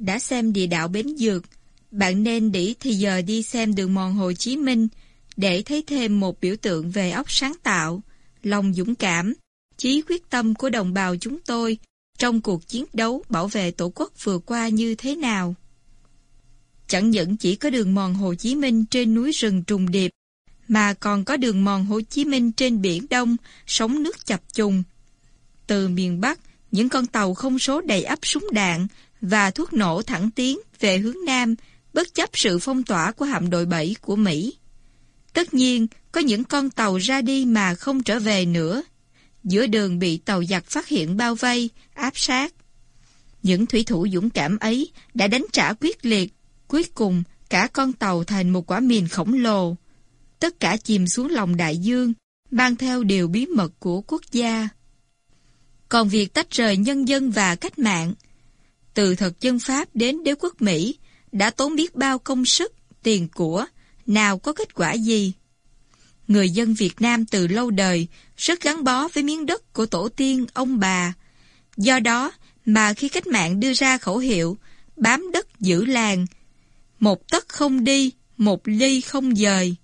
Đã xem địa đạo Bến Dược, bạn nên để thì giờ đi xem đường mòn Hồ Chí Minh để thấy thêm một biểu tượng về óc sáng tạo, lòng dũng cảm, chí quyết tâm của đồng bào chúng tôi trong cuộc chiến đấu bảo vệ Tổ quốc vừa qua như thế nào. Chẳng những chỉ có đường mòn Hồ Chí Minh trên núi rừng trùng điệp, mà còn có đường mòn Hồ Chí Minh trên biển Đông, sóng nước chập trùng. Từ miền Bắc, những con tàu không số đầy ắp súng đạn và thuốc nổ thẳng tiến về hướng Nam, bất chấp sự phong tỏa của hạm đội 7 của Mỹ. Tất nhiên, có những con tàu ra đi mà không trở về nữa. Giữa đường bị tàu giặc phát hiện bao vây, áp sát. Những thủy thủ dũng cảm ấy đã đánh trả quyết liệt. Cuối cùng, cả con tàu thành một quả mìn khổng lồ. Tất cả chìm xuống lòng đại dương, mang theo điều bí mật của quốc gia. Còn việc tách rời nhân dân và cách mạng, từ thực dân Pháp đến đế quốc Mỹ, đã tốn biết bao công sức, tiền của, nào có kết quả gì. Người dân Việt Nam từ lâu đời rất gắn bó với miếng đất của tổ tiên, ông bà. Do đó mà khi cách mạng đưa ra khẩu hiệu bám đất giữ làng, một tấc không đi, một ly không dời,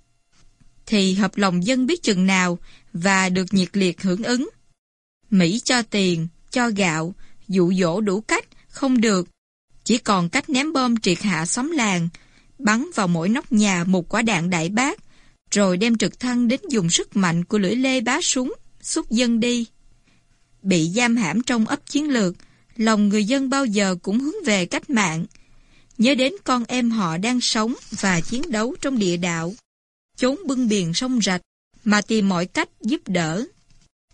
thì hợp lòng dân biết chừng nào và được nhiệt liệt hưởng ứng. Mỹ cho tiền, cho gạo, dụ dỗ đủ cách, không được. Chỉ còn cách ném bom triệt hạ xóm làng, bắn vào mỗi nóc nhà một quả đạn đại bác, rồi đem trực thăng đến dùng sức mạnh của lưỡi lê bá súng, xúc dân đi. Bị giam hãm trong ấp chiến lược, lòng người dân bao giờ cũng hướng về cách mạng, nhớ đến con em họ đang sống và chiến đấu trong địa đạo, trốn bưng biển sông rạch, mà tìm mọi cách giúp đỡ.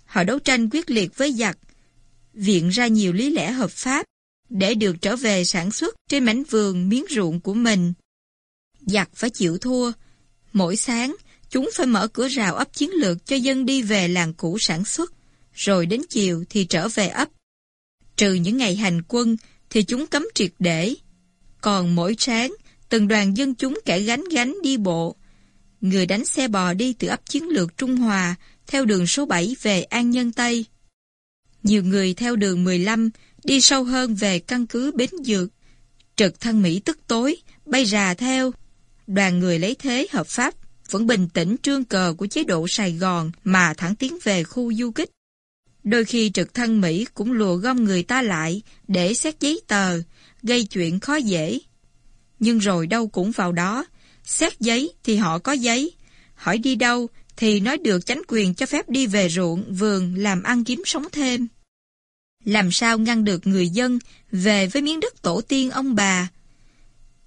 Họ đấu tranh quyết liệt với giặc, viện ra nhiều lý lẽ hợp pháp để được trở về sản xuất trên mảnh vườn miếng ruộng của mình. Giặc phải chịu thua. Mỗi sáng, chúng phải mở cửa rào ấp chiến lược cho dân đi về làng cũ sản xuất, rồi đến chiều thì trở về ấp. Trừ những ngày hành quân thì chúng cấm triệt để. Còn mỗi sáng, từng đoàn dân chúng kẻ gánh gánh đi bộ. Người đánh xe bò đi từ ấp chiến lược Trung Hòa theo đường số 7 về An Nhân Tây. Nhiều người theo đường 15 đi sâu hơn về căn cứ Bến Dược. Trực thăng Mỹ tức tối, bay rà theo. Đoàn người lấy thế hợp pháp vẫn bình tĩnh trương cờ của chế độ Sài Gòn mà thẳng tiến về khu du kích. Đôi khi trực thăng Mỹ cũng lùa gom người ta lại để xét giấy tờ, gây chuyện khó dễ. Nhưng rồi đâu cũng vào đó, xét giấy thì họ có giấy, hỏi đi đâu thì nói được chánh quyền cho phép đi về ruộng, vườn làm ăn kiếm sống thêm. Làm sao ngăn được người dân về với miếng đất tổ tiên ông bà?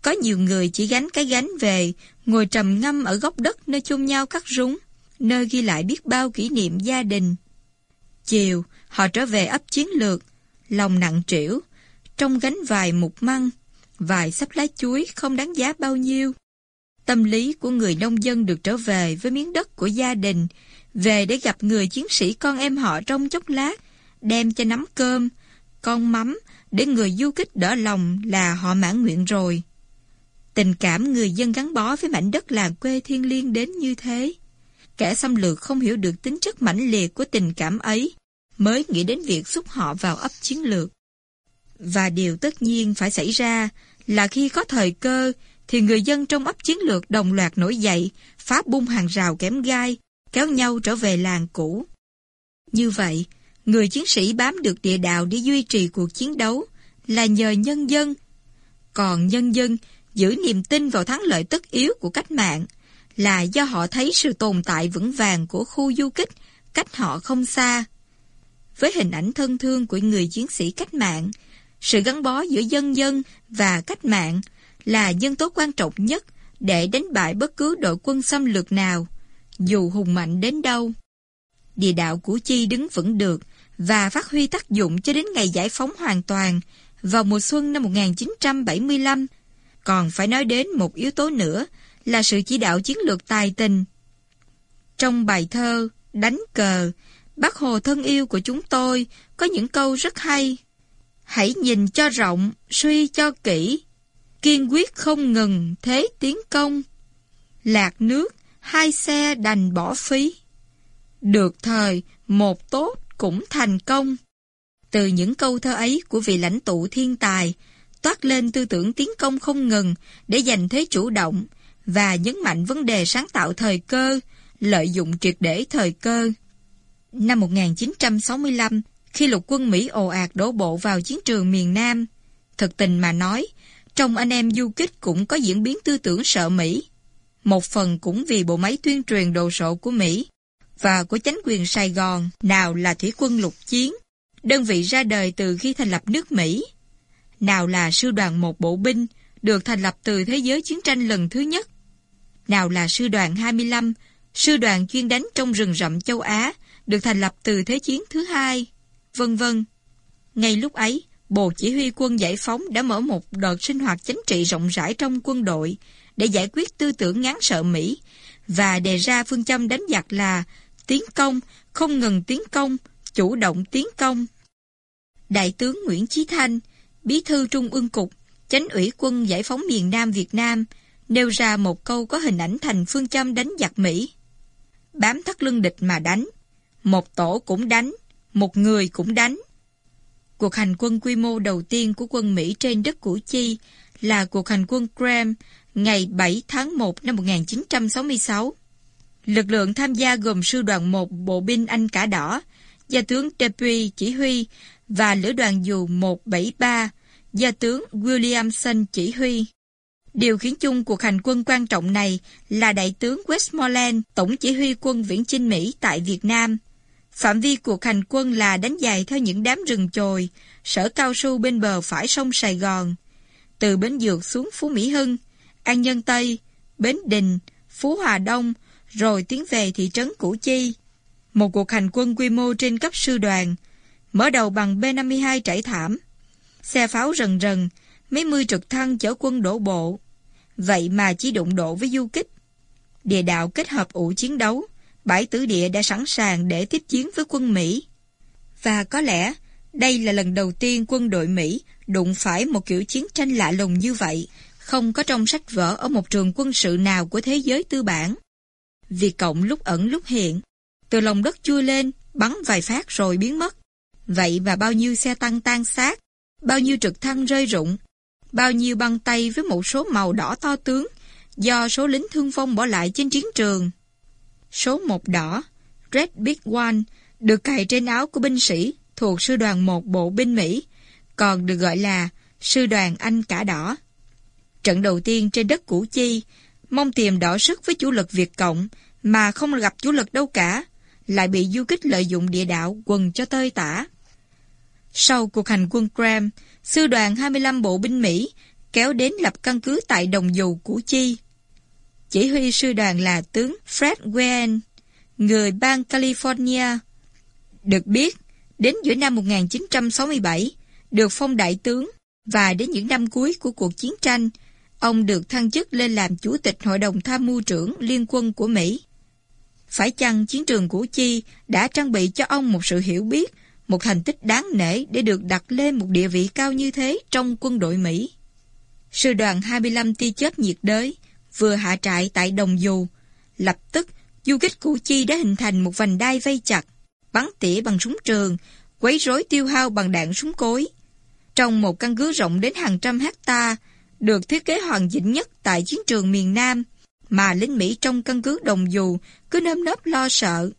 Có nhiều người chỉ gánh cái gánh về, ngồi trầm ngâm ở góc đất nơi chung nhau cắt rúng, nơi ghi lại biết bao kỷ niệm gia đình. Chiều, họ trở về ấp chiến lược, lòng nặng trĩu, trong gánh vài mục măng, vài sắp lá chuối không đáng giá bao nhiêu. Tâm lý của người nông dân được trở về với miếng đất của gia đình, về để gặp người chiến sĩ con em họ trong chốc lát, đem cho nắm cơm, con mắm, để người du kích đỡ lòng là họ mãn nguyện rồi. Tình cảm người dân gắn bó với mảnh đất làng quê thiên liêng đến như thế. Kẻ xâm lược không hiểu được tính chất mãnh liệt của tình cảm ấy, mới nghĩ đến việc xúc họ vào ấp chiến lược. Và điều tất nhiên phải xảy ra là khi có thời cơ, thì người dân trong ấp chiến lược đồng loạt nổi dậy, phá bung hàng rào kém gai, kéo nhau trở về làng cũ. Như vậy, người chiến sĩ bám được địa đạo để duy trì cuộc chiến đấu là nhờ nhân dân. Còn nhân dân giữ niềm tin vào thắng lợi tất yếu của cách mạng là do họ thấy sự tồn tại vững vàng của khu du kích cách họ không xa. Với hình ảnh thân thương của người chiến sĩ cách mạng, sự gắn bó giữa dân dân và cách mạng là nhân tố quan trọng nhất để đánh bại bất cứ đội quân xâm lược nào, dù hùng mạnh đến đâu. Địa đạo Củ Chi đứng vững được và phát huy tác dụng cho đến ngày giải phóng hoàn toàn vào mùa xuân năm 1975. Còn phải nói đến một yếu tố nữa là sự chỉ đạo chiến lược tài tình. Trong bài thơ Đánh cờ, bác Hồ thân yêu của chúng tôi có những câu rất hay. Hãy nhìn cho rộng, suy cho kỹ, kiên quyết không ngừng thế tiến công. Lạc nước, hai xe đành bỏ phí. Được thời, một tốt cũng thành công. Từ những câu thơ ấy của vị lãnh tụ thiên tài, toát lên tư tưởng tiến công không ngừng để giành thế chủ động và nhấn mạnh vấn đề sáng tạo thời cơ, lợi dụng triệt để thời cơ. Năm 1965, khi lục quân Mỹ ồ ạt đổ bộ vào chiến trường miền Nam, thực tình mà nói, trong anh em du kích cũng có diễn biến tư tưởng sợ Mỹ. Một phần cũng vì bộ máy tuyên truyền đồ sộ của Mỹ và của chính quyền Sài Gòn, nào là thủy quân lục chiến, đơn vị ra đời từ khi thành lập nước Mỹ, nào là sư đoàn một bộ binh, được thành lập từ thế giới chiến tranh lần thứ nhất, nào là sư đoàn 25, sư đoàn chuyên đánh trong rừng rậm châu Á, được thành lập từ Thế chiến thứ hai, vân vân. Ngay lúc ấy, Bộ Chỉ huy quân giải phóng đã mở một đợt sinh hoạt chính trị rộng rãi trong quân đội để giải quyết tư tưởng ngán sợ Mỹ và đề ra phương châm đánh giặc là tiến công, không ngừng tiến công, chủ động tiến công. Đại tướng Nguyễn Chí Thanh, Bí thư Trung ương Cục, Chánh ủy quân giải phóng miền Nam Việt Nam, nêu ra một câu có hình ảnh thành phương châm đánh giặc Mỹ. Bám thắt lưng địch mà đánh, một tổ cũng đánh, một người cũng đánh. Cuộc hành quân quy mô đầu tiên của quân Mỹ trên đất Củ Chi là cuộc hành quân Graham ngày 7 tháng 1 năm 1966. Lực lượng tham gia gồm sư đoàn 1 bộ binh Anh Cả Đỏ, gia tướng Depuy chỉ huy và lữ đoàn dù 173 do tướng Williamson chỉ huy. Điều khiến chung cuộc hành quân quan trọng này là Đại tướng Westmoreland, Tổng chỉ huy quân viễn chinh Mỹ tại Việt Nam. Phạm vi cuộc hành quân là đánh dài theo những đám rừng chồi, sở cao su bên bờ phải sông Sài Gòn. Từ Bến Dược xuống Phú Mỹ Hưng, An Nhân Tây, Bến Đình, Phú Hòa Đông, rồi tiến về thị trấn Củ Chi. Một cuộc hành quân quy mô trên cấp sư đoàn, mở đầu bằng B-52 trải thảm, xe pháo rần rần, mấy mươi trực thăng chở quân đổ bộ. Vậy mà chỉ đụng độ với du kích. Địa đạo kết hợp ủ chiến đấu, bãi tử địa đã sẵn sàng để tiếp chiến với quân Mỹ. Và có lẽ đây là lần đầu tiên quân đội Mỹ đụng phải một kiểu chiến tranh lạ lùng như vậy, không có trong sách vở ở một trường quân sự nào của thế giới tư bản vì Cộng lúc ẩn lúc hiện, từ lòng đất chui lên, bắn vài phát rồi biến mất. Vậy mà bao nhiêu xe tăng tan xác, bao nhiêu trực thăng rơi rụng, bao nhiêu băng tay với một số màu đỏ to tướng do số lính thương vong bỏ lại trên chiến trường. Số một đỏ, Red Big One, được cài trên áo của binh sĩ thuộc sư đoàn một bộ binh Mỹ, còn được gọi là sư đoàn Anh Cả Đỏ. Trận đầu tiên trên đất Củ Chi, mong tìm đỏ sức với chủ lực Việt Cộng mà không gặp chủ lực đâu cả, lại bị du kích lợi dụng địa đạo quần cho tơi tả. Sau cuộc hành quân Graham, sư đoàn 25 bộ binh Mỹ kéo đến lập căn cứ tại Đồng Dù, Củ Chi. Chỉ huy sư đoàn là tướng Fred Wayne, người bang California. Được biết, đến giữa năm 1967, được phong đại tướng và đến những năm cuối của cuộc chiến tranh, ông được thăng chức lên làm Chủ tịch Hội đồng Tham mưu trưởng Liên quân của Mỹ. Phải chăng chiến trường Củ Chi đã trang bị cho ông một sự hiểu biết, một thành tích đáng nể để được đặt lên một địa vị cao như thế trong quân đội Mỹ? Sư đoàn 25 tia chớp nhiệt đới vừa hạ trại tại Đồng Dù. Lập tức, du kích Củ Chi đã hình thành một vành đai vây chặt, bắn tỉa bằng súng trường, quấy rối tiêu hao bằng đạn súng cối. Trong một căn cứ rộng đến hàng trăm hecta, được thiết kế hoàn chỉnh nhất tại chiến trường miền Nam, mà lính Mỹ trong căn cứ Đồng Dù cứ nơm nớp lo sợ.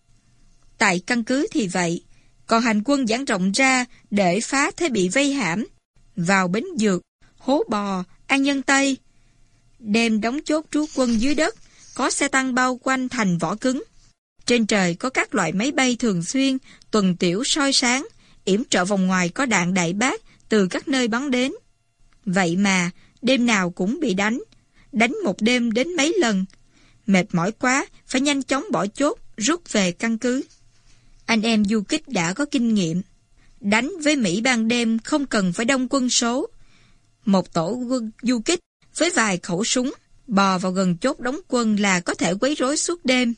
Tại căn cứ thì vậy, còn hành quân giãn rộng ra để phá thế bị vây hãm, vào bến dược, hố bò, an nhân Tây. Đêm đóng chốt trú quân dưới đất, có xe tăng bao quanh thành vỏ cứng. Trên trời có các loại máy bay thường xuyên, tuần tiểu soi sáng, yểm trợ vòng ngoài có đạn đại bác từ các nơi bắn đến. Vậy mà, đêm nào cũng bị đánh, đánh một đêm đến mấy lần. Mệt mỏi quá, phải nhanh chóng bỏ chốt, rút về căn cứ. Anh em du kích đã có kinh nghiệm. Đánh với Mỹ ban đêm không cần phải đông quân số. Một tổ quân du kích với vài khẩu súng, bò vào gần chốt đóng quân là có thể quấy rối suốt đêm.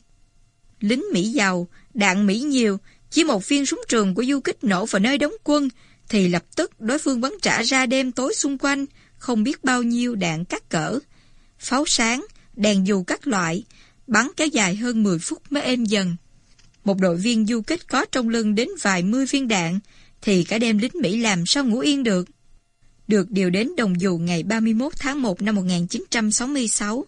Lính Mỹ giàu, đạn Mỹ nhiều, chỉ một viên súng trường của du kích nổ vào nơi đóng quân, thì lập tức đối phương bắn trả ra đêm tối xung quanh, không biết bao nhiêu đạn cắt cỡ. Pháo sáng, đèn dù các loại, bắn kéo dài hơn 10 phút mới êm dần. Một đội viên du kích có trong lưng đến vài mươi viên đạn, thì cả đêm lính Mỹ làm sao ngủ yên được. được điều đến Đồng Dù ngày 31 tháng 1 năm 1966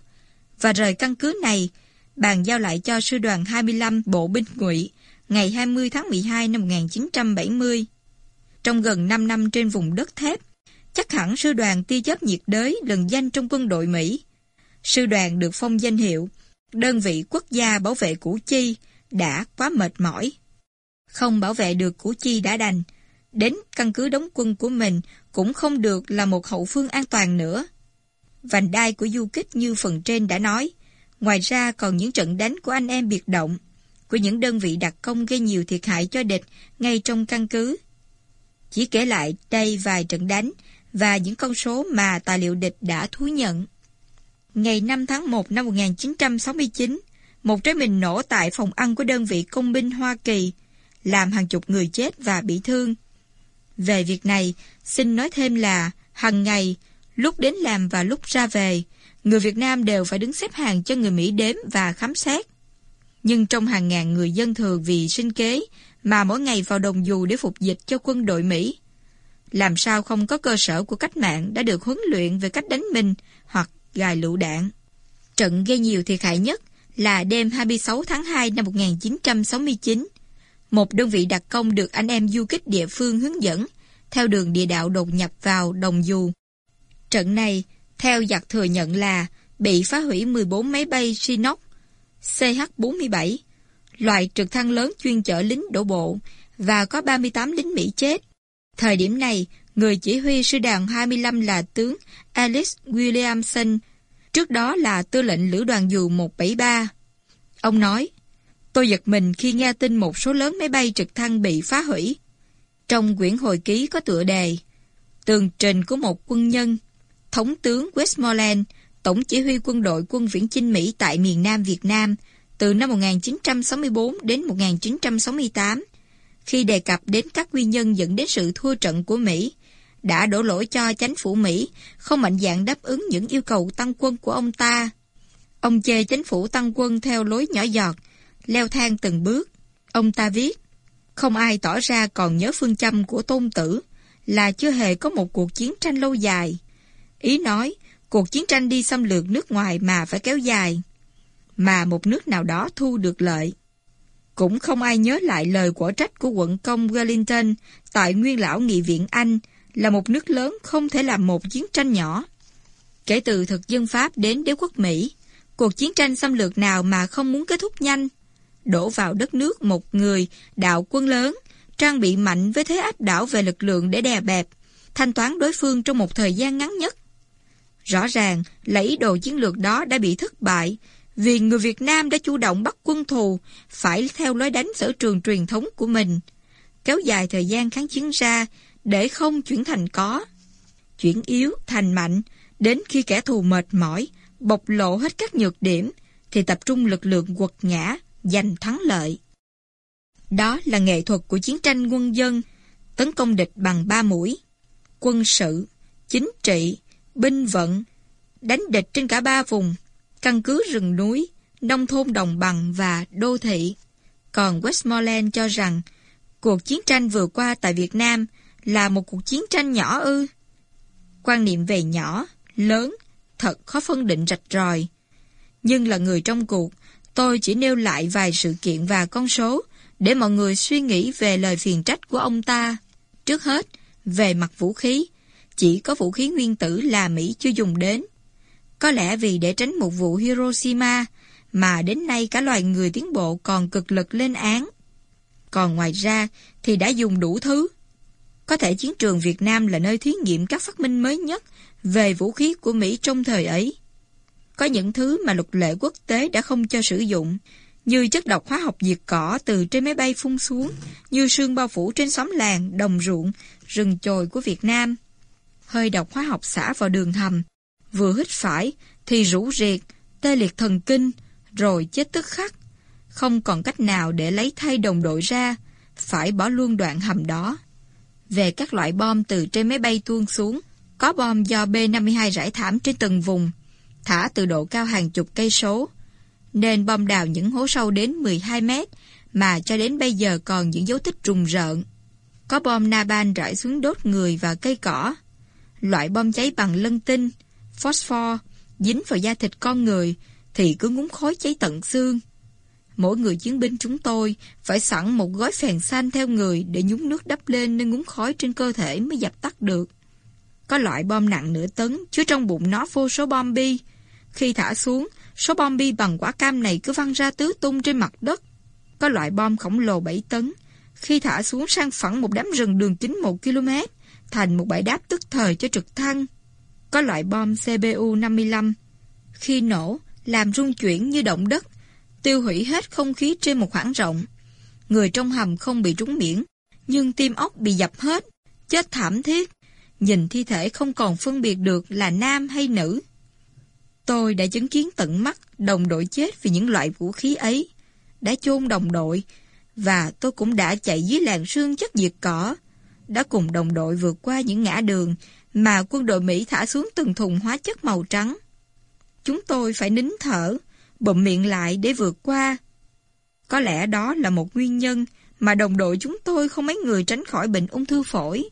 và rời căn cứ này bàn giao lại cho sư đoàn 25 Bộ binh ngụy ngày 20 tháng 12 năm 1970. Trong gần 5 năm trên vùng đất thép, chắc hẳn sư đoàn tia chớp nhiệt đới lần danh trong quân đội Mỹ. Sư đoàn được phong danh hiệu đơn vị quốc gia bảo vệ Củ Chi đã quá mệt mỏi. Không bảo vệ được Củ Chi đã đành, đến căn cứ đóng quân của mình cũng không được là một hậu phương an toàn nữa. Vành đai của du kích như phần trên đã nói, ngoài ra còn những trận đánh của anh em biệt động, của những đơn vị đặc công gây nhiều thiệt hại cho địch ngay trong căn cứ. Chỉ kể lại đây vài trận đánh và những con số mà tài liệu địch đã thú nhận. Ngày 5 tháng 1 năm 1969, một trái mìn nổ tại phòng ăn của đơn vị công binh Hoa Kỳ, làm hàng chục người chết và bị thương. Về việc này, xin nói thêm là hàng ngày, lúc đến làm và lúc ra về, người Việt Nam đều phải đứng xếp hàng cho người Mỹ đếm và khám xét. Nhưng trong hàng ngàn người dân thường vì sinh kế mà mỗi ngày vào đồng dù để phục dịch cho quân đội Mỹ, làm sao không có cơ sở của cách mạng đã được huấn luyện về cách đánh mình hoặc gài lựu đạn. Trận gây nhiều thiệt hại nhất là đêm 26 tháng 2 năm 1969. Một đơn vị đặc công được anh em du kích địa phương hướng dẫn theo đường địa đạo đột nhập vào Đồng dù. Trận này, theo giặc thừa nhận là bị phá hủy 14 máy bay Chinook CH-47, loại trực thăng lớn chuyên chở lính đổ bộ và có 38 lính Mỹ chết. Thời điểm này, người chỉ huy sư đoàn 25 là tướng Alice Williamson, trước đó là tư lệnh lữ đoàn dù 173. Ông nói, tôi giật mình khi nghe tin một số lớn máy bay trực thăng bị phá hủy. Trong quyển hồi ký có tựa đề Tường trình của một quân nhân Thống tướng Westmoreland Tổng chỉ huy quân đội quân viễn chinh Mỹ tại miền Nam Việt Nam từ năm 1964 đến 1968 khi đề cập đến các nguyên nhân dẫn đến sự thua trận của Mỹ đã đổ lỗi cho chánh phủ Mỹ không mạnh dạn đáp ứng những yêu cầu tăng quân của ông ta. Ông chê chính phủ tăng quân theo lối nhỏ giọt, leo thang từng bước. Ông ta viết, không ai tỏ ra còn nhớ phương châm của tôn tử là chưa hề có một cuộc chiến tranh lâu dài. Ý nói, cuộc chiến tranh đi xâm lược nước ngoài mà phải kéo dài, mà một nước nào đó thu được lợi. Cũng không ai nhớ lại lời quả trách của quận công Wellington tại Nguyên lão Nghị viện Anh là một nước lớn không thể làm một chiến tranh nhỏ. Kể từ thực dân Pháp đến đế quốc Mỹ, cuộc chiến tranh xâm lược nào mà không muốn kết thúc nhanh, đổ vào đất nước một người đạo quân lớn, trang bị mạnh với thế áp đảo về lực lượng để đè bẹp, thanh toán đối phương trong một thời gian ngắn nhất. Rõ ràng là ý đồ chiến lược đó đã bị thất bại vì người Việt Nam đã chủ động bắt quân thù phải theo lối đánh sở trường truyền thống của mình, kéo dài thời gian kháng chiến ra để không chuyển thành có. Chuyển yếu thành mạnh, đến khi kẻ thù mệt mỏi, bộc lộ hết các nhược điểm, thì tập trung lực lượng quật ngã, giành thắng lợi. Đó là nghệ thuật của chiến tranh quân dân, tấn công địch bằng ba mũi. Quân sự, chính trị, binh vận, đánh địch trên cả ba vùng, căn cứ rừng núi, nông thôn đồng bằng và đô thị. Còn Westmoreland cho rằng, cuộc chiến tranh vừa qua tại Việt Nam là một cuộc chiến tranh nhỏ ư. Quan niệm về nhỏ, lớn, thật khó phân định rạch ròi. Nhưng là người trong cuộc, tôi chỉ nêu lại vài sự kiện và con số để mọi người suy nghĩ về lời phiền trách của ông ta. Trước hết, về mặt vũ khí, chỉ có vũ khí nguyên tử là Mỹ chưa dùng đến. Có lẽ vì để tránh một vụ Hiroshima mà đến nay cả loài người tiến bộ còn cực lực lên án. Còn ngoài ra thì đã dùng đủ thứ. Có thể chiến trường Việt Nam là nơi thí nghiệm các phát minh mới nhất về vũ khí của Mỹ trong thời ấy. Có những thứ mà luật lệ quốc tế đã không cho sử dụng, như chất độc hóa học diệt cỏ từ trên máy bay phun xuống, như sương bao phủ trên xóm làng, đồng ruộng, rừng chồi của Việt Nam. Hơi độc hóa học xả vào đường hầm, vừa hít phải thì rũ riệt, tê liệt thần kinh, rồi chết tức khắc. Không còn cách nào để lấy thay đồng đội ra, phải bỏ luôn đoạn hầm đó. Về các loại bom từ trên máy bay tuôn xuống, có bom do B-52 rải thảm trên từng vùng, thả từ độ cao hàng chục cây số, nên bom đào những hố sâu đến 12 mét mà cho đến bây giờ còn những dấu tích rùng rợn. Có bom Naban rải xuống đốt người và cây cỏ. loại bom cháy bằng lân tinh, phosphor, dính vào da thịt con người, thì cứ ngúng khói cháy tận xương. Mỗi người chiến binh chúng tôi phải sẵn một gói phèn xanh theo người để nhúng nước đắp lên nơi ngúng khói trên cơ thể mới dập tắt được. Có loại bom nặng nửa tấn chứa trong bụng nó vô số bom bi. Khi thả xuống, số bom bi bằng quả cam này cứ văng ra tứ tung trên mặt đất. Có loại bom khổng lồ 7 tấn. Khi thả xuống sang phẳng một đám rừng đường kính 1 km, thành một bãi đáp tức thời cho trực thăng. Có loại bom CBU-55. Khi nổ, làm rung chuyển như động đất, tiêu hủy hết không khí trên một khoảng rộng. Người trong hầm không bị trúng miễn, nhưng tim ốc bị dập hết, chết thảm thiết. Nhìn thi thể không còn phân biệt được là nam hay nữ. Tôi đã chứng kiến tận mắt đồng đội chết vì những loại vũ khí ấy, đã chôn đồng đội, và tôi cũng đã chạy dưới làng sương chất diệt cỏ, đã cùng đồng đội vượt qua những ngã đường mà quân đội Mỹ thả xuống từng thùng hóa chất màu trắng. Chúng tôi phải nín thở, bụm miệng lại để vượt qua. Có lẽ đó là một nguyên nhân mà đồng đội chúng tôi không mấy người tránh khỏi bệnh ung thư phổi.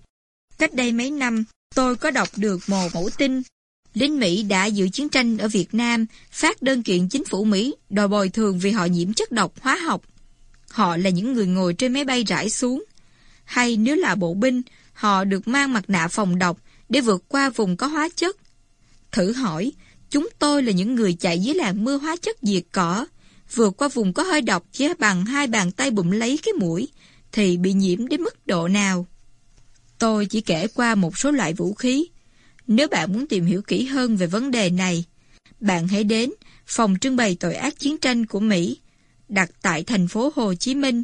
Cách đây mấy năm, tôi có đọc được một mẫu tin. Lính Mỹ đã dự chiến tranh ở Việt Nam, phát đơn kiện chính phủ Mỹ đòi bồi thường vì họ nhiễm chất độc hóa học. Họ là những người ngồi trên máy bay rải xuống. Hay nếu là bộ binh, họ được mang mặt nạ phòng độc để vượt qua vùng có hóa chất. Thử hỏi, chúng tôi là những người chạy dưới làn mưa hóa chất diệt cỏ, vượt qua vùng có hơi độc chế bằng hai bàn tay bụng lấy cái mũi, thì bị nhiễm đến mức độ nào? Tôi chỉ kể qua một số loại vũ khí. Nếu bạn muốn tìm hiểu kỹ hơn về vấn đề này, bạn hãy đến phòng trưng bày tội ác chiến tranh của Mỹ, đặt tại thành phố Hồ Chí Minh.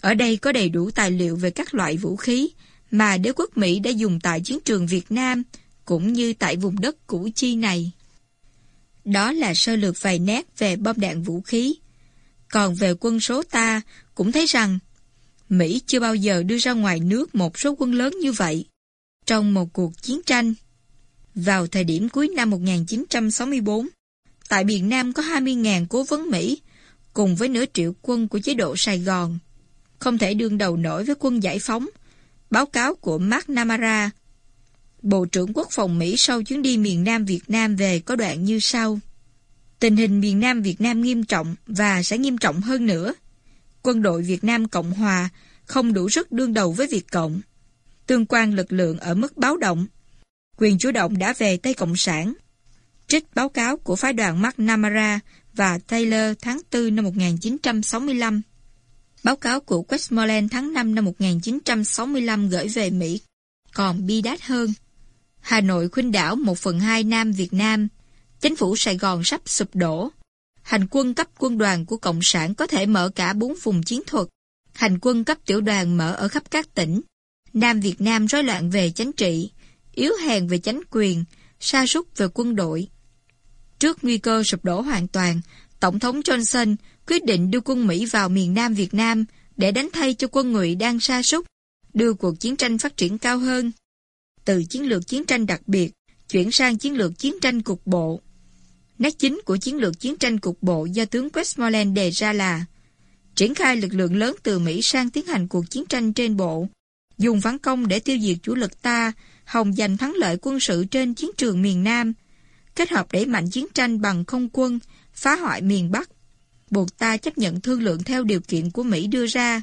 Ở đây có đầy đủ tài liệu về các loại vũ khí mà đế quốc Mỹ đã dùng tại chiến trường Việt Nam, cũng như tại vùng đất Củ Chi này. Đó là sơ lược vài nét về bom đạn vũ khí. Còn về quân số ta, cũng thấy rằng Mỹ chưa bao giờ đưa ra ngoài nước một số quân lớn như vậy trong một cuộc chiến tranh. Vào thời điểm cuối năm 1964, tại miền Nam có 20.000 cố vấn Mỹ cùng với nửa triệu quân của chế độ Sài Gòn. Không thể đương đầu nổi với quân giải phóng. Báo cáo của Mark Namara, Bộ trưởng Quốc phòng Mỹ sau chuyến đi miền Nam Việt Nam về có đoạn như sau. Tình hình miền Nam Việt Nam nghiêm trọng và sẽ nghiêm trọng hơn nữa. Quân đội Việt Nam Cộng Hòa không đủ sức đương đầu với Việt Cộng. Tương quan lực lượng ở mức báo động. Quyền chủ động đã về tay Cộng sản. Trích báo cáo của phái đoàn McNamara và Taylor tháng 4 năm 1965. Báo cáo của Westmoreland tháng 5 năm 1965 gửi về Mỹ còn bi đát hơn. Hà Nội khuynh đảo một phần hai Nam Việt Nam, chính phủ Sài Gòn sắp sụp đổ. Hành quân cấp quân đoàn của Cộng sản có thể mở cả bốn vùng chiến thuật. Hành quân cấp tiểu đoàn mở ở khắp các tỉnh. Nam Việt Nam rối loạn về chính trị, yếu hèn về chính quyền, sa sút về quân đội. Trước nguy cơ sụp đổ hoàn toàn, Tổng thống Johnson quyết định đưa quân Mỹ vào miền Nam Việt Nam để đánh thay cho quân ngụy đang sa sút, đưa cuộc chiến tranh phát triển cao hơn từ chiến lược chiến tranh đặc biệt chuyển sang chiến lược chiến tranh cục bộ. Nét chính của chiến lược chiến tranh cục bộ do tướng Westmoreland đề ra là triển khai lực lượng lớn từ Mỹ sang tiến hành cuộc chiến tranh trên bộ, dùng phản công để tiêu diệt chủ lực ta, hòng giành thắng lợi quân sự trên chiến trường miền Nam, kết hợp đẩy mạnh chiến tranh bằng không quân, phá hoại miền Bắc, buộc ta chấp nhận thương lượng theo điều kiện của Mỹ đưa ra.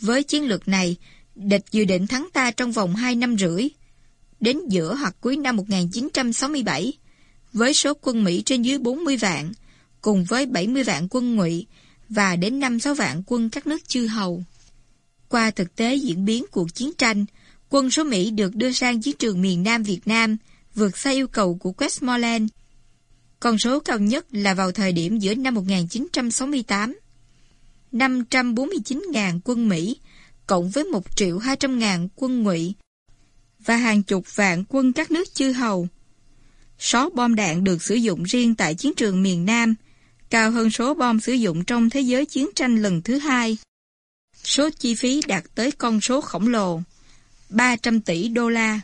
Với chiến lược này, địch dự định thắng ta trong vòng 2 năm rưỡi, đến giữa hoặc cuối năm 1967, với số quân Mỹ trên dưới 40 vạn, cùng với 70 vạn quân ngụy và đến 5-6 vạn quân các nước chư hầu. Qua thực tế diễn biến cuộc chiến tranh, quân số Mỹ được đưa sang chiến trường miền Nam Việt Nam vượt xa yêu cầu của Westmoreland. Con số cao nhất là vào thời điểm giữa năm 1968. 549.000 quân Mỹ cộng với 1 triệu 200 ngàn quân ngụy và hàng chục vạn quân các nước chư hầu. Số bom đạn được sử dụng riêng tại chiến trường miền Nam cao hơn số bom sử dụng trong thế giới chiến tranh lần thứ hai. Số chi phí đạt tới con số khổng lồ, 300 tỷ đô la.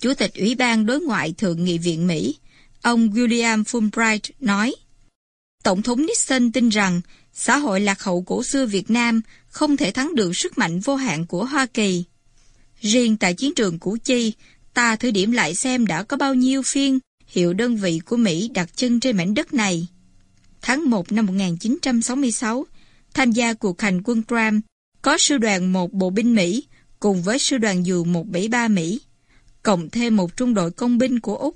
Chủ tịch Ủy ban Đối ngoại Thượng nghị viện Mỹ, ông William Fulbright nói, Tổng thống Nixon tin rằng xã hội lạc hậu cổ xưa Việt Nam không thể thắng được sức mạnh vô hạn của Hoa Kỳ. Riêng tại chiến trường Củ Chi, Ta thử điểm lại xem đã có bao nhiêu phiên hiệu đơn vị của Mỹ đặt chân trên mảnh đất này. Tháng 1 năm 1966, tham gia cuộc hành quân Graham, có sư đoàn một bộ binh Mỹ cùng với sư đoàn dù 173 Mỹ, cộng thêm một trung đội công binh của Úc.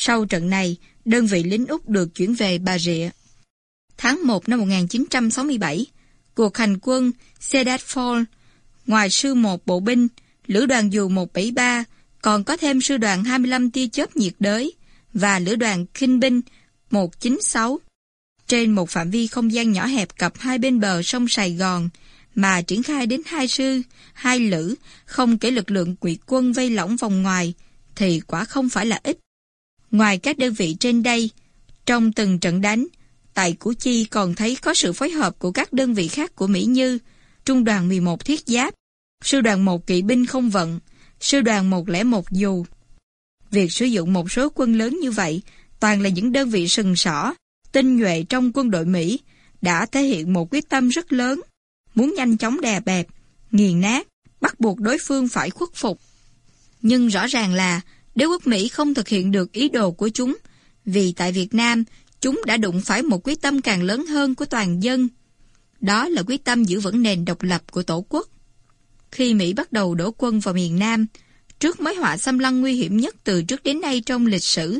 Sau trận này, đơn vị lính Úc được chuyển về Bà Rịa. Tháng 1 năm 1967, cuộc hành quân Cedar Fall, ngoài sư một bộ binh, lữ đoàn dù 173, còn có thêm sư đoàn 25 tia chớp nhiệt đới và lữ đoàn kinh binh 196. Trên một phạm vi không gian nhỏ hẹp cặp hai bên bờ sông Sài Gòn, mà triển khai đến hai sư, hai lữ, không kể lực lượng quỷ quân vây lỏng vòng ngoài, thì quả không phải là ít. Ngoài các đơn vị trên đây, trong từng trận đánh, tại Củ Chi còn thấy có sự phối hợp của các đơn vị khác của Mỹ như Trung đoàn 11 Thiết Giáp, Sư đoàn 1 Kỵ binh không vận, Sư đoàn 101 Dù. Việc sử dụng một số quân lớn như vậy toàn là những đơn vị sừng sỏ, tinh nhuệ trong quân đội Mỹ, đã thể hiện một quyết tâm rất lớn, muốn nhanh chóng đè bẹp, nghiền nát, bắt buộc đối phương phải khuất phục. Nhưng rõ ràng là đế quốc Mỹ không thực hiện được ý đồ của chúng, vì tại Việt Nam, chúng đã đụng phải một quyết tâm càng lớn hơn của toàn dân. Đó là quyết tâm giữ vững nền độc lập của Tổ quốc. Khi Mỹ bắt đầu đổ quân vào miền Nam, trước mối họa xâm lăng nguy hiểm nhất từ trước đến nay trong lịch sử,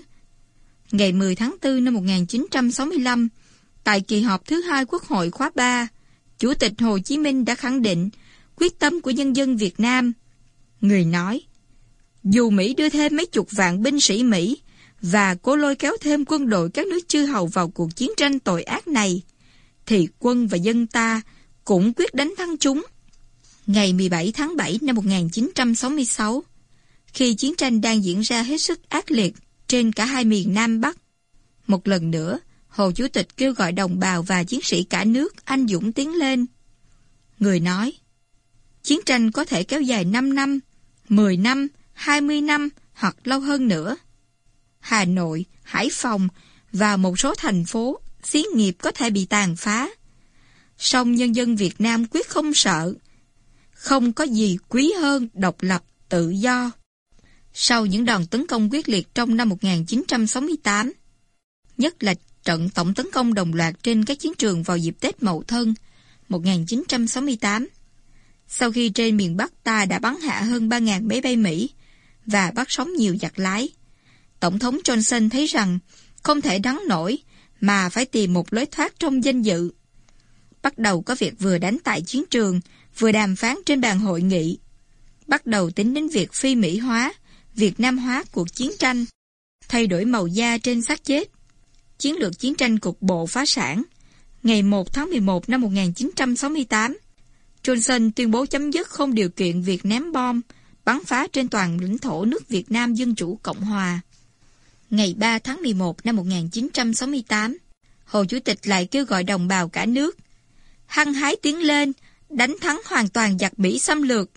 ngày 10 tháng 4 năm 1965, tại kỳ họp thứ hai Quốc hội khóa 3, Chủ tịch Hồ Chí Minh đã khẳng định quyết tâm của nhân dân Việt Nam. Người nói, dù Mỹ đưa thêm mấy chục vạn binh sĩ Mỹ và cố lôi kéo thêm quân đội các nước chư hầu vào cuộc chiến tranh tội ác này, thì quân và dân ta cũng quyết đánh thắng chúng. Ngày 17 tháng 7 năm 1966, khi chiến tranh đang diễn ra hết sức ác liệt trên cả hai miền Nam Bắc, một lần nữa, Hồ Chủ tịch kêu gọi đồng bào và chiến sĩ cả nước anh dũng tiến lên. Người nói, chiến tranh có thể kéo dài 5 năm, 10 năm, 20 năm hoặc lâu hơn nữa. Hà Nội, Hải Phòng và một số thành phố, xí nghiệp có thể bị tàn phá. Song nhân dân Việt Nam quyết không sợ. Không có gì quý hơn độc lập, tự do. Sau những đòn tấn công quyết liệt trong năm 1968, nhất là trận tổng tấn công đồng loạt trên các chiến trường vào dịp Tết Mậu Thân 1968. Sau khi trên miền Bắc ta đã bắn hạ hơn 3.000 máy bay Mỹ và bắt sống nhiều giặc lái, Tổng thống Johnson thấy rằng không thể đắng nổi mà phải tìm một lối thoát trong danh dự. Bắt đầu có việc vừa đánh tại chiến trường, vừa đàm phán trên bàn hội nghị. Bắt đầu tính đến việc phi Mỹ hóa, Việt Nam hóa cuộc chiến tranh, thay đổi màu da trên xác chết chiến lược chiến tranh cục bộ phá sản. Ngày 1 tháng 11 năm 1968, Johnson tuyên bố chấm dứt không điều kiện việc ném bom, bắn phá trên toàn lãnh thổ nước Việt Nam Dân Chủ Cộng Hòa. Ngày 3 tháng 11 năm 1968, Hồ Chủ tịch lại kêu gọi đồng bào cả nước hăng hái tiến lên, đánh thắng hoàn toàn giặc Mỹ xâm lược.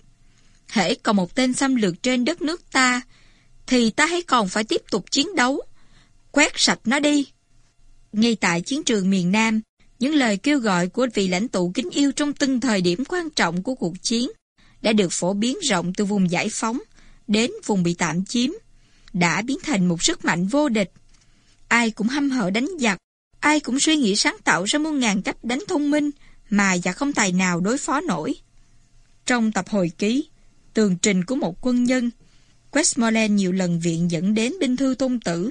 Hễ còn một tên xâm lược trên đất nước ta, thì ta hãy còn phải tiếp tục chiến đấu, quét sạch nó đi. Ngay tại chiến trường miền Nam, những lời kêu gọi của vị lãnh tụ kính yêu trong từng thời điểm quan trọng của cuộc chiến đã được phổ biến rộng từ vùng giải phóng đến vùng bị tạm chiếm, đã biến thành một sức mạnh vô địch. Ai cũng hăm hở đánh giặc, ai cũng suy nghĩ sáng tạo ra muôn ngàn cách đánh thông minh mà giặc không tài nào đối phó nổi. Trong tập hồi ký, tường trình của một quân nhân, Westmoreland nhiều lần viện dẫn đến binh thư tôn tử,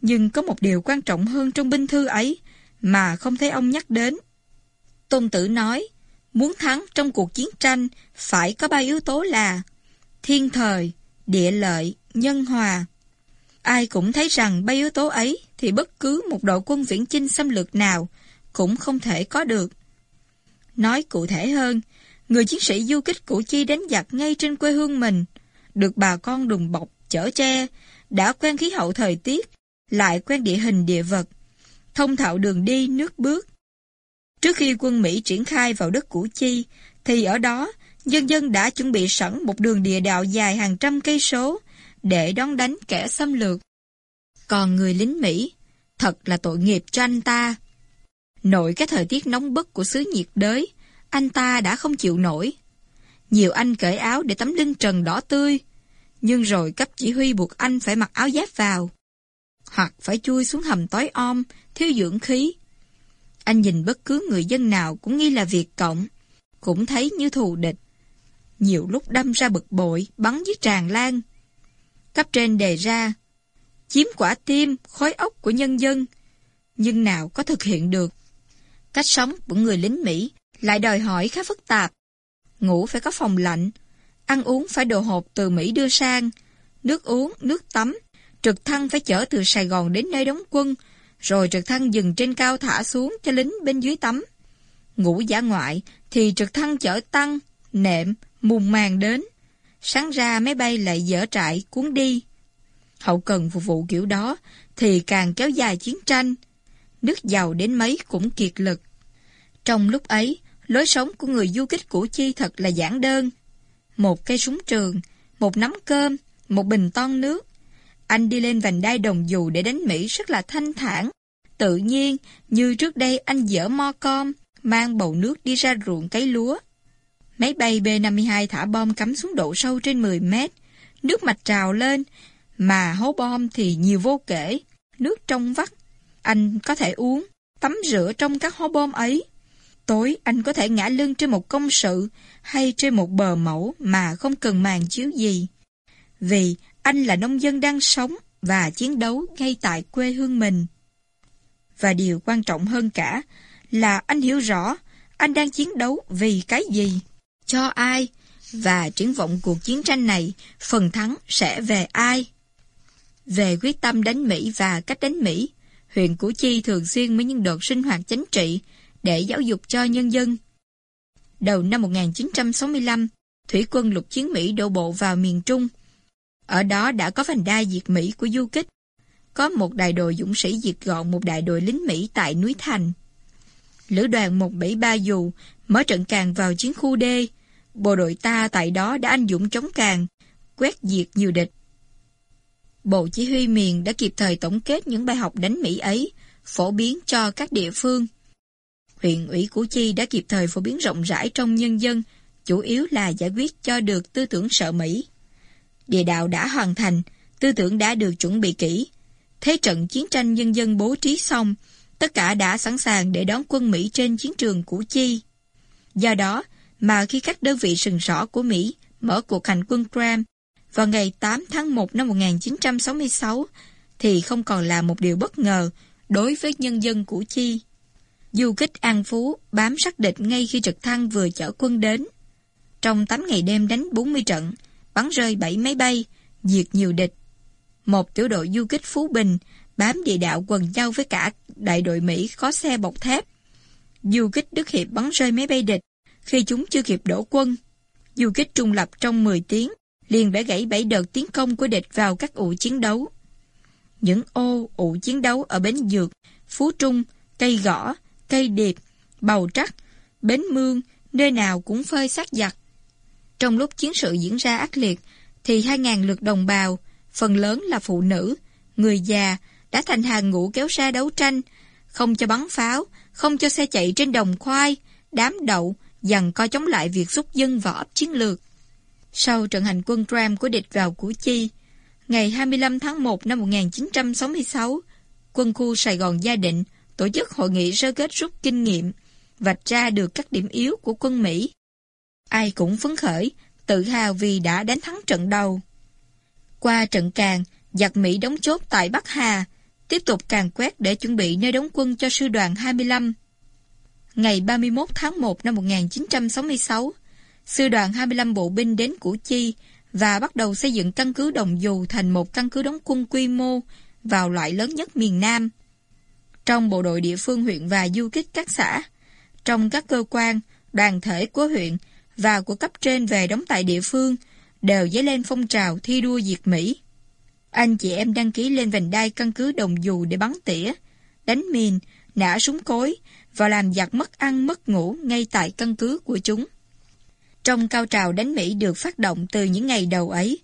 nhưng có một điều quan trọng hơn trong binh thư ấy mà không thấy ông nhắc đến. Tôn Tử nói, muốn thắng trong cuộc chiến tranh phải có ba yếu tố là thiên thời, địa lợi, nhân hòa. Ai cũng thấy rằng ba yếu tố ấy thì bất cứ một đội quân viễn chinh xâm lược nào cũng không thể có được. Nói cụ thể hơn, người chiến sĩ du kích Củ Chi đánh giặc ngay trên quê hương mình, được bà con đùm bọc, chở che, đã quen khí hậu thời tiết, lại quen địa hình địa vật, thông thạo đường đi, nước bước. Trước khi quân Mỹ triển khai vào đất Củ Chi, thì ở đó, dân dân đã chuẩn bị sẵn một đường địa đạo dài hàng trăm cây số để đón đánh kẻ xâm lược. Còn người lính Mỹ, thật là tội nghiệp cho anh ta. Nội cái thời tiết nóng bức của xứ nhiệt đới, anh ta đã không chịu nổi. Nhiều anh cởi áo để tấm lưng trần đỏ tươi, nhưng rồi cấp chỉ huy buộc anh phải mặc áo giáp vào. Hoặc phải chui xuống hầm tối om, thiếu dưỡng khí. Anh nhìn bất cứ người dân nào cũng nghi là việc cộng, cũng thấy như thù địch. Nhiều lúc đâm ra bực bội, bắn dưới tràn lan. Cấp trên đề ra, chiếm quả tim, khối ốc của nhân dân, nhưng nào có thực hiện được. Cách sống của người lính Mỹ lại đòi hỏi khá phức tạp. Ngủ phải có phòng lạnh, ăn uống phải đồ hộp từ Mỹ đưa sang, nước uống, nước tắm, trực thăng phải chở từ Sài Gòn đến nơi đóng quân, rồi trực thăng dừng trên cao thả xuống cho lính bên dưới tắm. Ngủ giả ngoại thì trực thăng chở tăng, nệm, mùng màng đến. Sáng ra máy bay lại dở trại cuốn đi. Hậu cần phục vụ kiểu đó thì càng kéo dài chiến tranh. Nước giàu đến mấy cũng kiệt lực. Trong lúc ấy, lối sống của người du kích Củ Chi thật là giản đơn. Một cây súng trường, một nắm cơm, một bình ton nước. Anh đi lên vành đai đồng dù để đánh Mỹ rất là thanh thản. Tự nhiên, như trước đây anh dở mo com, mang bầu nước đi ra ruộng cấy lúa. Máy bay B-52 thả bom cắm xuống độ sâu trên 10 mét. Nước mạch trào lên, mà hố bom thì nhiều vô kể. Nước trong vắt. Anh có thể uống, tắm rửa trong các hố bom ấy. Tối anh có thể ngã lưng trên một công sự hay trên một bờ mẫu mà không cần màn chiếu gì. Vì anh là nông dân đang sống và chiến đấu ngay tại quê hương mình. Và điều quan trọng hơn cả là anh hiểu rõ anh đang chiến đấu vì cái gì, cho ai, và triển vọng cuộc chiến tranh này phần thắng sẽ về ai. Về quyết tâm đánh Mỹ và cách đánh Mỹ, huyện Củ Chi thường xuyên với những đợt sinh hoạt chính trị để giáo dục cho nhân dân. Đầu năm 1965, thủy quân lục chiến Mỹ đổ bộ vào miền Trung. Ở đó đã có vành đai diệt Mỹ của du kích. Có một đại đội dũng sĩ diệt gọn một đại đội lính Mỹ tại núi Thành. Lữ đoàn 173 dù mở trận càng vào chiến khu D. Bộ đội ta tại đó đã anh dũng chống càng, quét diệt nhiều địch. Bộ Chỉ huy miền đã kịp thời tổng kết những bài học đánh Mỹ ấy, phổ biến cho các địa phương. Huyện ủy Củ Chi đã kịp thời phổ biến rộng rãi trong nhân dân, chủ yếu là giải quyết cho được tư tưởng sợ Mỹ. Địa đạo đã hoàn thành, tư tưởng đã được chuẩn bị kỹ. Thế trận chiến tranh nhân dân bố trí xong, tất cả đã sẵn sàng để đón quân Mỹ trên chiến trường Củ Chi. Do đó, mà khi các đơn vị sừng sỏ của Mỹ mở cuộc hành quân Graham vào ngày 8 tháng 1 năm 1966 thì không còn là một điều bất ngờ đối với nhân dân Củ Chi. Du kích An Phú bám sát địch ngay khi trực thăng vừa chở quân đến. Trong 8 ngày đêm đánh 40 trận, bắn rơi 7 máy bay, diệt nhiều địch. Một tiểu đội du kích Phú Bình bám địa đạo quần nhau với cả đại đội Mỹ có xe bọc thép. Du kích Đức Hiệp bắn rơi máy bay địch khi chúng chưa kịp đổ quân. Du kích trung lập trong 10 tiếng liền bẻ gãy bảy đợt tiến công của địch vào các ụ chiến đấu. Những ô ụ chiến đấu ở Bến Dược, Phú Trung, Cây Gõ, Cây Điệp, Bầu Trắc, Bến Mương, nơi nào cũng phơi sát giặc. Trong lúc chiến sự diễn ra ác liệt, thì 2.000 lượt đồng bào, phần lớn là phụ nữ, người già, đã thành hàng ngũ kéo ra đấu tranh, không cho bắn pháo, không cho xe chạy trên đồng khoai, đám đậu, dần co chống lại việc xúc dân vào ấp chiến lược. Sau trận hành quân Tram của địch vào Củ Chi, ngày 25 tháng 1 năm 1966, quân khu Sài Gòn Gia Định tổ chức hội nghị sơ kết rút kinh nghiệm, vạch ra được các điểm yếu của quân Mỹ. Ai cũng phấn khởi, tự hào vì đã đánh thắng trận đầu. Qua trận càng, giặc Mỹ đóng chốt tại Bắc Hà, tiếp tục càng quét để chuẩn bị nơi đóng quân cho sư đoàn 25. Ngày 31 tháng 1 năm 1966, sư đoàn 25 bộ binh đến Củ Chi và bắt đầu xây dựng căn cứ Đồng Dù thành một căn cứ đóng quân quy mô vào loại lớn nhất miền Nam. Trong bộ đội địa phương huyện và du kích các xã, trong các cơ quan, đoàn thể của huyện và của cấp trên về đóng tại địa phương đều dấy lên phong trào thi đua diệt Mỹ. Anh chị em đăng ký lên vành đai căn cứ Đồng Dù để bắn tỉa, đánh mìn, nã súng cối và làm giặc mất ăn mất ngủ ngay tại căn cứ của chúng. Trong cao trào đánh Mỹ được phát động từ những ngày đầu ấy,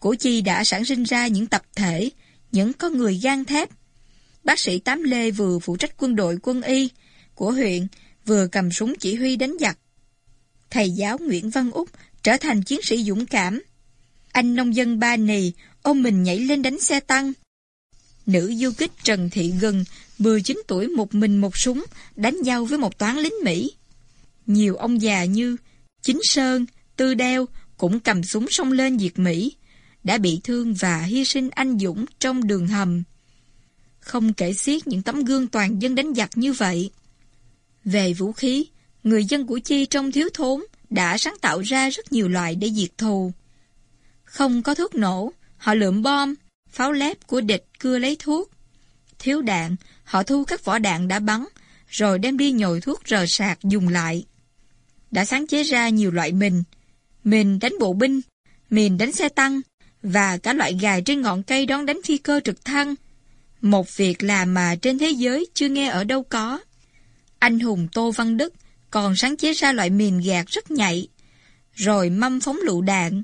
Củ Chi đã sản sinh ra những tập thể, những con người gan thép. Bác sĩ Tám Lê vừa phụ trách quân đội quân y của huyện, vừa cầm súng chỉ huy đánh giặc. Thầy giáo Nguyễn Văn Úc trở thành chiến sĩ dũng cảm. Anh nông dân Ba Nì ôm mình nhảy lên đánh xe tăng. Nữ du kích Trần Thị Gừng, 19 tuổi một mình một súng, đánh nhau với một toán lính Mỹ. Nhiều ông già như Chính Sơn, Tư Đeo cũng cầm súng xông lên diệt Mỹ, đã bị thương và hy sinh anh dũng trong đường hầm. Không kể xiết những tấm gương toàn dân đánh giặc như vậy. Về vũ khí, người dân của Chi trong thiếu thốn đã sáng tạo ra rất nhiều loại để diệt thù. Không có thuốc nổ, họ lượm bom, pháo lép của địch cưa lấy thuốc. Thiếu đạn, họ thu các vỏ đạn đã bắn, rồi đem đi nhồi thuốc rờ sạc dùng lại. Đã sáng chế ra nhiều loại mình, mình đánh bộ binh, mình đánh xe tăng, và cả loại gài trên ngọn cây đón đánh phi cơ trực thăng. Một việc làm mà trên thế giới chưa nghe ở đâu có. Anh hùng Tô Văn Đức còn sáng chế ra loại mìn gạt rất nhạy, rồi mâm phóng lựu đạn,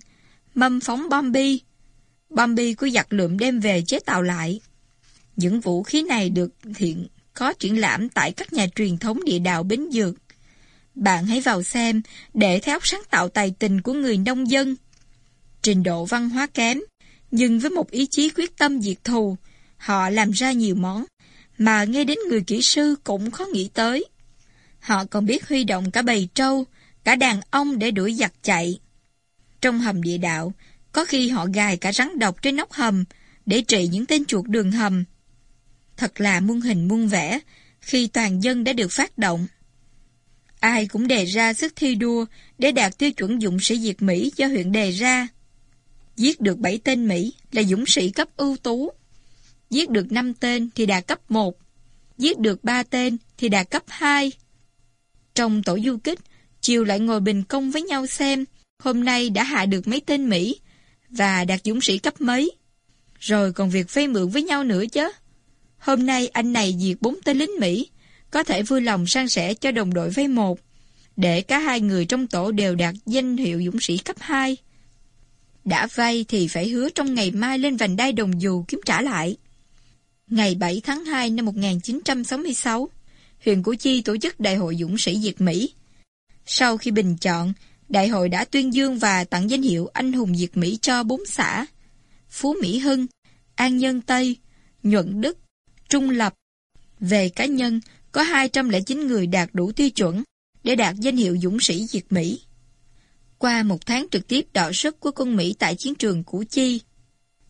mâm phóng bom bi. Bom bi của giặc lượm đem về chế tạo lại. Những vũ khí này được hiện có triển lãm tại các nhà truyền thống địa đạo Bến Dược. Bạn hãy vào xem để thấy óc sáng tạo tài tình của người nông dân. Trình độ văn hóa kém, nhưng với một ý chí quyết tâm diệt thù, họ làm ra nhiều món mà nghe đến người kỹ sư cũng khó nghĩ tới. Họ còn biết huy động cả bầy trâu, cả đàn ông để đuổi giặc chạy. Trong hầm địa đạo, có khi họ gài cả rắn độc trên nóc hầm để trị những tên chuột đường hầm. Thật là muôn hình muôn vẻ khi toàn dân đã được phát động. Ai cũng đề ra sức thi đua để đạt tiêu chuẩn dũng sĩ diệt Mỹ do huyện đề ra. Giết được 7 tên Mỹ là dũng sĩ cấp ưu tú. Giết được 5 tên thì đạt cấp 1. Giết được 3 tên thì đạt cấp 2. Trong tổ du kích, chiều lại ngồi bình công với nhau xem hôm nay đã hạ được mấy tên Mỹ và đạt dũng sĩ cấp mấy. Rồi còn việc vay mượn với nhau nữa chứ. Hôm nay anh này diệt bốn tên lính Mỹ, có thể vui lòng san sẻ cho đồng đội vay một, để cả hai người trong tổ đều đạt danh hiệu dũng sĩ cấp 2. Đã vay thì phải hứa trong ngày mai lên vành đai đồng dù kiếm trả lại. Ngày 7 tháng 2 năm 1966, huyện Củ Chi tổ chức Đại hội Dũng sĩ Việt Mỹ. Sau khi bình chọn, đại hội đã tuyên dương và tặng danh hiệu anh hùng Việt Mỹ cho bốn xã Phú Mỹ Hưng, An Nhân Tây, Nhuận Đức, Trung Lập. Về cá nhân, có 209 người đạt đủ tiêu chuẩn để đạt danh hiệu Dũng sĩ Việt Mỹ. Qua một tháng trực tiếp đọ sức của quân Mỹ tại chiến trường Củ Chi,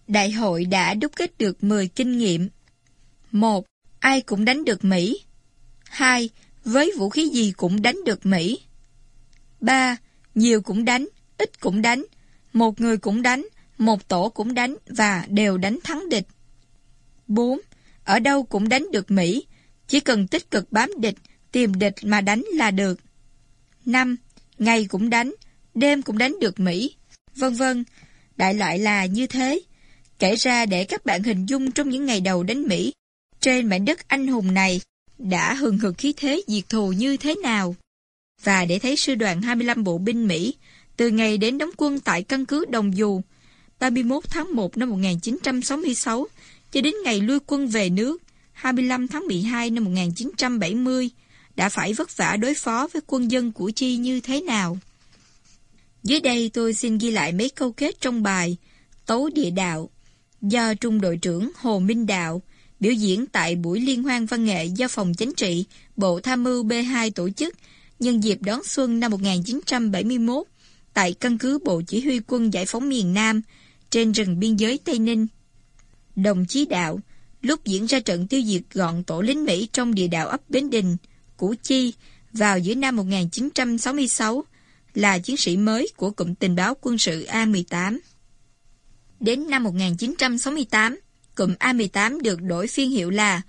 đại hội đã đúc kết được 10 kinh nghiệm. 1. Ai cũng đánh được Mỹ. 2. Với vũ khí gì cũng đánh được Mỹ. 3. Nhiều cũng đánh, ít cũng đánh, một người cũng đánh, một tổ cũng đánh và đều đánh thắng địch. 4. Ở đâu cũng đánh được Mỹ, chỉ cần tích cực bám địch, tìm địch mà đánh là được. 5. Ngày cũng đánh, đêm cũng đánh được Mỹ, vân vân. Đại loại là như thế. Kể ra để các bạn hình dung trong những ngày đầu đánh Mỹ, trên mảnh đất anh hùng này đã hừng hực khí thế diệt thù như thế nào. Và để thấy sư đoàn 25 bộ binh Mỹ, từ ngày đến đóng quân tại căn cứ Đồng Dù 31 tháng 1 năm 1966 cho đến ngày lui quân về nước 25 tháng 12 năm 1970 đã phải vất vả đối phó với quân dân của Chi như thế nào. Dưới đây tôi xin ghi lại mấy câu kết trong bài Tấu Địa Đạo do Trung đội trưởng Hồ Minh Đạo biểu diễn tại buổi liên hoan văn nghệ do Phòng Chính trị Bộ Tham mưu B2 tổ chức nhân dịp đón xuân năm 1971 tại căn cứ Bộ Chỉ huy quân giải phóng miền Nam trên rừng biên giới Tây Ninh. Đồng chí Đạo, lúc diễn ra trận tiêu diệt gọn tổ lính Mỹ trong địa đạo ấp Bến Đình, Củ Chi vào giữa năm 1966, là chiến sĩ mới của cụm tình báo quân sự A-18. Đến năm 1968, cụm A-18 được đổi phiên hiệu là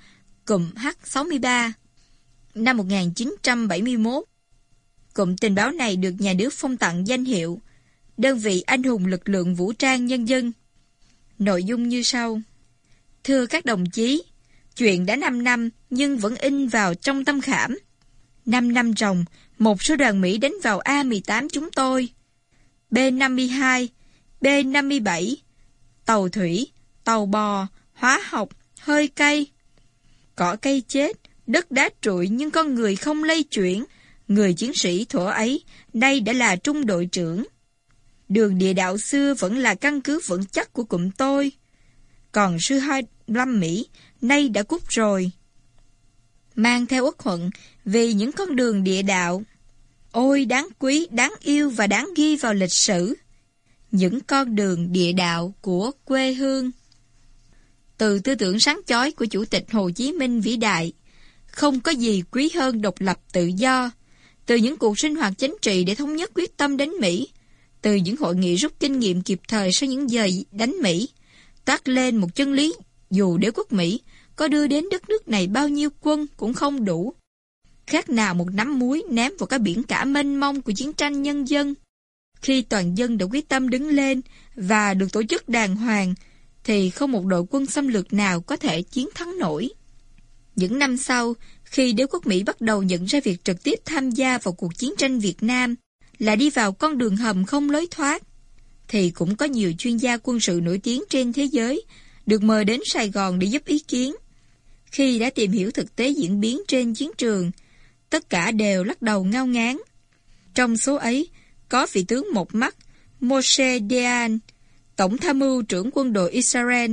cụm H-63. Năm 1971, cụm tình báo này được nhà nước phong tặng danh hiệu Đơn vị anh hùng lực lượng vũ trang nhân dân. Nội dung như sau. Thưa các đồng chí, chuyện đã 5 năm nhưng vẫn in vào trong tâm khảm. 5 năm ròng, một số đoàn Mỹ đánh vào A-18 chúng tôi. B-52, B-57, tàu thủy, tàu bò, hóa học, hơi cây. Cỏ cây chết, đất đá trụi nhưng con người không lây chuyển. Người chiến sĩ thuở ấy, nay đã là trung đội trưởng. đường địa đạo xưa vẫn là căn cứ vững chắc của cụm tôi. Còn sư hai Lâm Mỹ nay đã cút rồi. Mang theo uất hận vì những con đường địa đạo. Ôi đáng quý, đáng yêu và đáng ghi vào lịch sử. Những con đường địa đạo của quê hương. Từ tư tưởng sáng chói của Chủ tịch Hồ Chí Minh vĩ đại, không có gì quý hơn độc lập tự do. Từ những cuộc sinh hoạt chính trị để thống nhất quyết tâm đánh Mỹ, từ những hội nghị rút kinh nghiệm kịp thời sau những giờ đánh Mỹ, tác lên một chân lý dù đế quốc Mỹ có đưa đến đất nước này bao nhiêu quân cũng không đủ. Khác nào một nắm muối ném vào cái biển cả mênh mông của chiến tranh nhân dân. Khi toàn dân đã quyết tâm đứng lên và được tổ chức đàng hoàng, thì không một đội quân xâm lược nào có thể chiến thắng nổi. Những năm sau, khi đế quốc Mỹ bắt đầu nhận ra việc trực tiếp tham gia vào cuộc chiến tranh Việt Nam là đi vào con đường hầm không lối thoát, thì cũng có nhiều chuyên gia quân sự nổi tiếng trên thế giới được mời đến Sài Gòn để giúp ý kiến. Khi đã tìm hiểu thực tế diễn biến trên chiến trường, tất cả đều lắc đầu ngao ngán. Trong số ấy, có vị tướng một mắt Moshe Dean, tổng tham mưu trưởng quân đội Israel,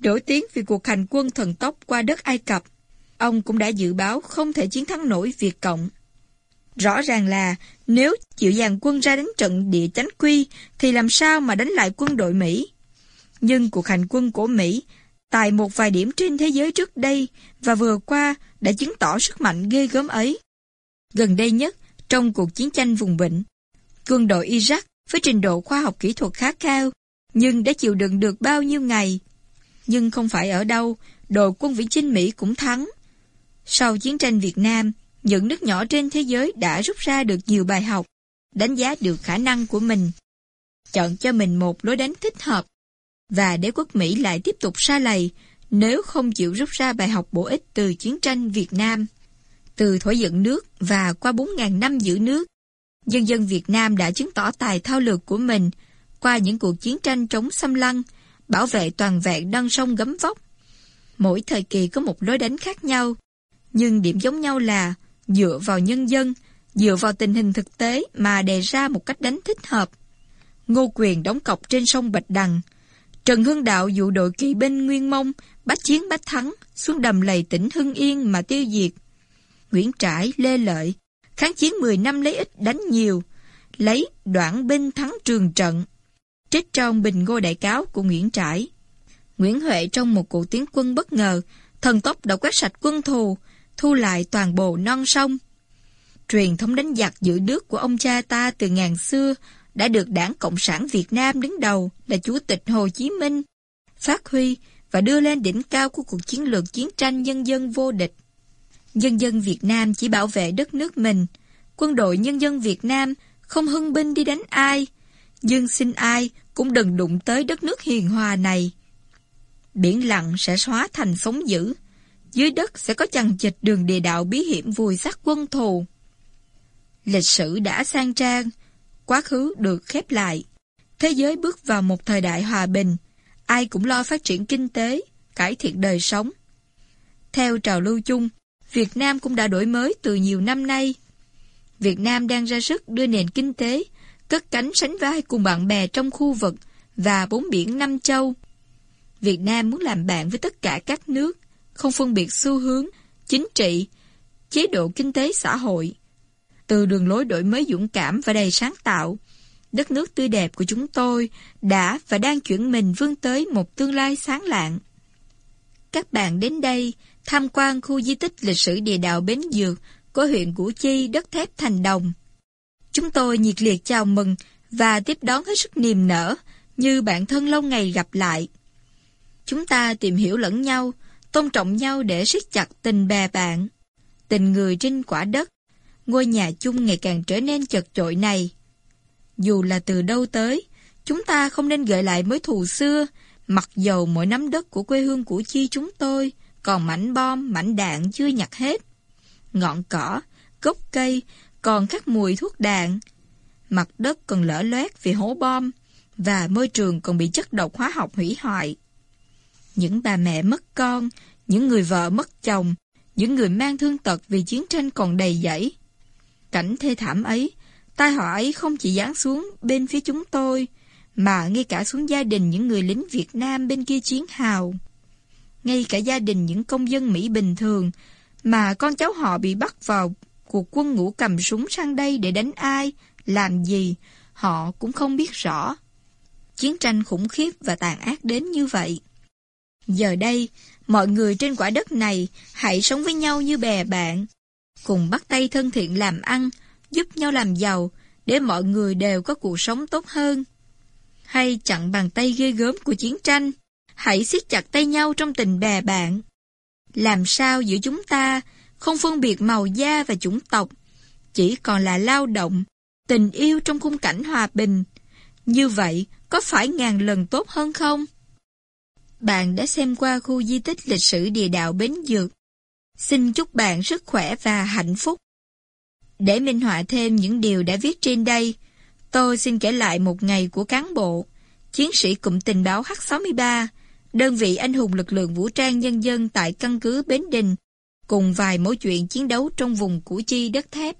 nổi tiếng vì cuộc hành quân thần tốc qua đất Ai Cập. Ông cũng đã dự báo không thể chiến thắng nổi Việt Cộng. Rõ ràng là nếu chịu dàn quân ra đánh trận địa chánh quy thì làm sao mà đánh lại quân đội Mỹ? Nhưng cuộc hành quân của Mỹ tại một vài điểm trên thế giới trước đây và vừa qua đã chứng tỏ sức mạnh ghê gớm ấy. Gần đây nhất, trong cuộc chiến tranh vùng vịnh, quân đội Iraq với trình độ khoa học kỹ thuật khá cao, nhưng đã chịu đựng được bao nhiêu ngày. Nhưng không phải ở đâu, đội quân viễn chinh Mỹ cũng thắng. Sau chiến tranh Việt Nam, những nước nhỏ trên thế giới đã rút ra được nhiều bài học, đánh giá được khả năng của mình. Chọn cho mình một lối đánh thích hợp và đế quốc Mỹ lại tiếp tục xa lầy nếu không chịu rút ra bài học bổ ích từ chiến tranh Việt Nam. Từ thổi dựng nước và qua 4.000 năm giữ nước, dân dân Việt Nam đã chứng tỏ tài thao lược của mình qua những cuộc chiến tranh chống xâm lăng, bảo vệ toàn vẹn non sông gấm vóc. Mỗi thời kỳ có một lối đánh khác nhau, nhưng điểm giống nhau là dựa vào nhân dân, dựa vào tình hình thực tế mà đề ra một cách đánh thích hợp. Ngô Quyền đóng cọc trên sông Bạch Đằng, Trần Hưng Đạo dụ đội kỵ binh Nguyên Mông, bách chiến bách thắng, xuống đầm lầy tỉnh Hưng Yên mà tiêu diệt. Nguyễn Trãi, Lê Lợi, kháng chiến 10 năm lấy ít đánh nhiều, lấy đoạn binh thắng trường trận. Trích trong bình ngô đại cáo của Nguyễn Trãi. Nguyễn Huệ trong một cuộc tiến quân bất ngờ, thần tốc đã quét sạch quân thù, thu lại toàn bộ non sông. Truyền thống đánh giặc giữ nước của ông cha ta từ ngàn xưa đã được Đảng Cộng sản Việt Nam đứng đầu là Chủ tịch Hồ Chí Minh phát huy và đưa lên đỉnh cao của cuộc chiến lược chiến tranh nhân dân vô địch. Nhân dân Việt Nam chỉ bảo vệ đất nước mình. Quân đội nhân dân Việt Nam không hưng binh đi đánh ai, dân xin ai cũng đừng đụng tới đất nước hiền hòa này. Biển lặng sẽ xóa thành sống dữ, dưới đất sẽ có chằng chịch đường địa đạo bí hiểm vùi xác quân thù. Lịch sử đã sang trang, Quá khứ được khép lại. Thế giới bước vào một thời đại hòa bình. Ai cũng lo phát triển kinh tế, cải thiện đời sống. Theo trào lưu chung, Việt Nam cũng đã đổi mới từ nhiều năm nay. Việt Nam đang ra sức đưa nền kinh tế, cất cánh sánh vai cùng bạn bè trong khu vực và bốn biển năm châu. Việt Nam muốn làm bạn với tất cả các nước, không phân biệt xu hướng, chính trị, chế độ kinh tế xã hội từ đường lối đổi mới dũng cảm và đầy sáng tạo. Đất nước tươi đẹp của chúng tôi đã và đang chuyển mình vươn tới một tương lai sáng lạng. Các bạn đến đây tham quan khu di tích lịch sử địa đạo Bến Dược của huyện Củ Chi, đất thép Thành Đồng. Chúng tôi nhiệt liệt chào mừng và tiếp đón hết sức niềm nở như bạn thân lâu ngày gặp lại. Chúng ta tìm hiểu lẫn nhau, tôn trọng nhau để siết chặt tình bè bạn, tình người trên quả đất ngôi nhà chung ngày càng trở nên chật chội này. Dù là từ đâu tới, chúng ta không nên gợi lại mối thù xưa, mặc dầu mỗi nắm đất của quê hương Củ Chi chúng tôi còn mảnh bom, mảnh đạn chưa nhặt hết. Ngọn cỏ, gốc cây còn khắc mùi thuốc đạn. Mặt đất còn lở loét vì hố bom và môi trường còn bị chất độc hóa học hủy hoại. Những bà mẹ mất con, những người vợ mất chồng, những người mang thương tật vì chiến tranh còn đầy dẫy. Cảnh thê thảm ấy, Tai họa ấy không chỉ giáng xuống bên phía chúng tôi, mà ngay cả xuống gia đình những người lính Việt Nam bên kia chiến hào. Ngay cả gia đình những công dân Mỹ bình thường, mà con cháu họ bị bắt vào cuộc quân ngũ cầm súng sang đây để đánh ai, làm gì, họ cũng không biết rõ. Chiến tranh khủng khiếp và tàn ác đến như vậy. Giờ đây, mọi người trên quả đất này hãy sống với nhau như bè bạn, cùng bắt tay thân thiện làm ăn, giúp nhau làm giàu, để mọi người đều có cuộc sống tốt hơn. Hay chặn bàn tay ghê gớm của chiến tranh, hãy siết chặt tay nhau trong tình bè bạn. Làm sao giữa chúng ta không phân biệt màu da và chủng tộc, chỉ còn là lao động, tình yêu trong khung cảnh hòa bình. Như vậy, có phải ngàn lần tốt hơn không? Bạn đã xem qua khu di tích lịch sử địa đạo Bến Dược. Xin chúc bạn sức khỏe và hạnh phúc. Để minh họa thêm những điều đã viết trên đây, tôi xin kể lại một ngày của cán bộ, chiến sĩ cụm tình báo H63, đơn vị anh hùng lực lượng vũ trang nhân dân tại căn cứ Bến Đình, cùng vài mối chuyện chiến đấu trong vùng Củ Chi đất thép.